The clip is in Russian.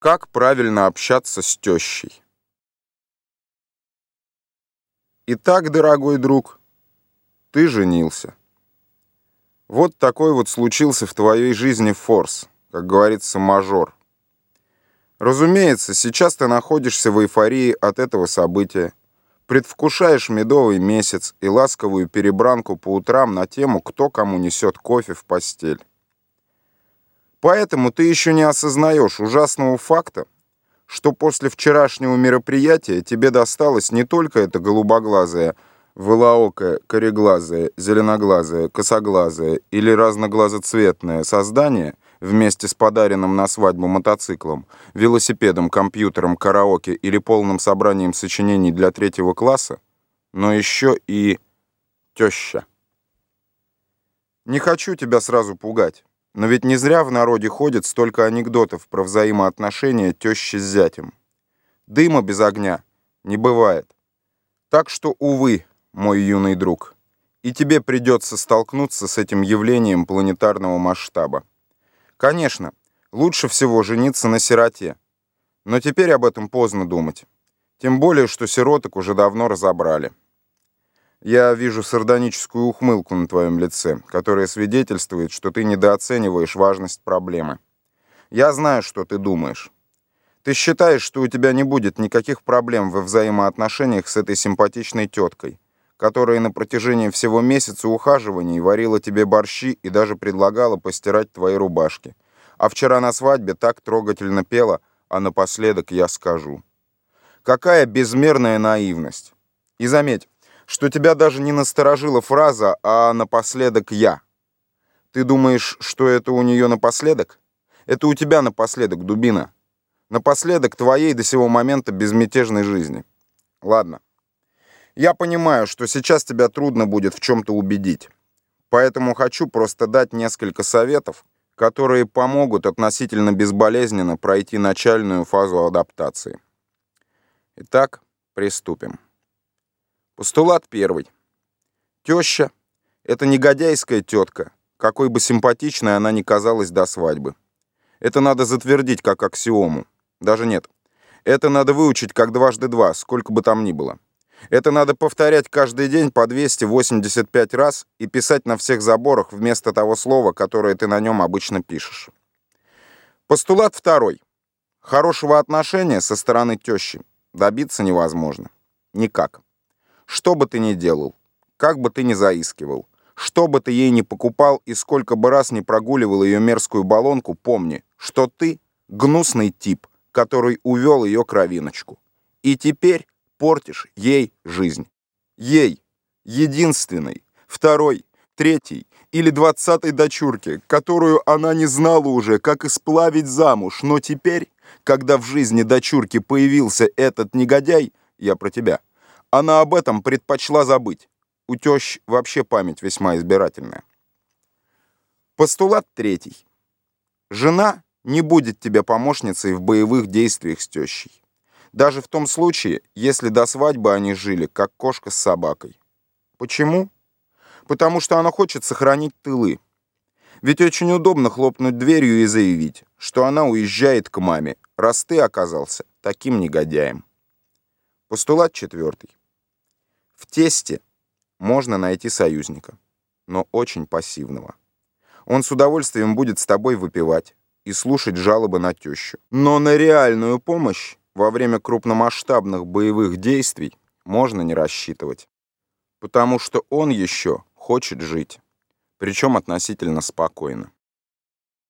Как правильно общаться с тещей? Итак, дорогой друг, ты женился. Вот такой вот случился в твоей жизни форс, как говорится, мажор. Разумеется, сейчас ты находишься в эйфории от этого события, предвкушаешь медовый месяц и ласковую перебранку по утрам на тему, кто кому несет кофе в постель. Поэтому ты еще не осознаешь ужасного факта, что после вчерашнего мероприятия тебе досталось не только это голубоглазое, вылаокое, кореглазое, зеленоглазое, косоглазое или разноглазоцветное создание вместе с подаренным на свадьбу мотоциклом, велосипедом, компьютером, караоке или полным собранием сочинений для третьего класса, но еще и теща. Не хочу тебя сразу пугать. Но ведь не зря в народе ходит столько анекдотов про взаимоотношения тещи с зятем. Дыма без огня не бывает. Так что, увы, мой юный друг, и тебе придется столкнуться с этим явлением планетарного масштаба. Конечно, лучше всего жениться на сироте. Но теперь об этом поздно думать. Тем более, что сироток уже давно разобрали. Я вижу сардоническую ухмылку на твоем лице, которая свидетельствует, что ты недооцениваешь важность проблемы. Я знаю, что ты думаешь. Ты считаешь, что у тебя не будет никаких проблем во взаимоотношениях с этой симпатичной теткой, которая на протяжении всего месяца ухаживаний варила тебе борщи и даже предлагала постирать твои рубашки. А вчера на свадьбе так трогательно пела, а напоследок я скажу. Какая безмерная наивность. И заметь, что тебя даже не насторожила фраза, а напоследок я. Ты думаешь, что это у нее напоследок? Это у тебя напоследок, дубина. Напоследок твоей до сего момента безмятежной жизни. Ладно. Я понимаю, что сейчас тебя трудно будет в чем-то убедить. Поэтому хочу просто дать несколько советов, которые помогут относительно безболезненно пройти начальную фазу адаптации. Итак, приступим. Постулат первый. Теща — это негодяйская тетка, какой бы симпатичной она ни казалась до свадьбы. Это надо затвердить как аксиому. Даже нет. Это надо выучить как дважды два, сколько бы там ни было. Это надо повторять каждый день по 285 раз и писать на всех заборах вместо того слова, которое ты на нем обычно пишешь. Постулат второй. Хорошего отношения со стороны тещи добиться невозможно. Никак. Что бы ты ни делал, как бы ты ни заискивал, что бы ты ей ни покупал и сколько бы раз ни прогуливал ее мерзкую баллонку, помни, что ты гнусный тип, который увел ее кровиночку. И теперь портишь ей жизнь. Ей, единственной, второй, третьей или двадцатой дочурке, которую она не знала уже, как исплавить замуж, но теперь, когда в жизни дочурки появился этот негодяй, я про тебя, она об этом предпочла забыть. У тещ вообще память весьма избирательная. Постулат третий. Жена не будет тебе помощницей в боевых действиях с тещей. Даже в том случае, если до свадьбы они жили, как кошка с собакой. Почему? Потому что она хочет сохранить тылы. Ведь очень удобно хлопнуть дверью и заявить, что она уезжает к маме, раз ты оказался таким негодяем. Постулат четвертый. В тесте можно найти союзника, но очень пассивного. Он с удовольствием будет с тобой выпивать и слушать жалобы на тещу. Но на реальную помощь во время крупномасштабных боевых действий можно не рассчитывать. Потому что он еще хочет жить, причем относительно спокойно.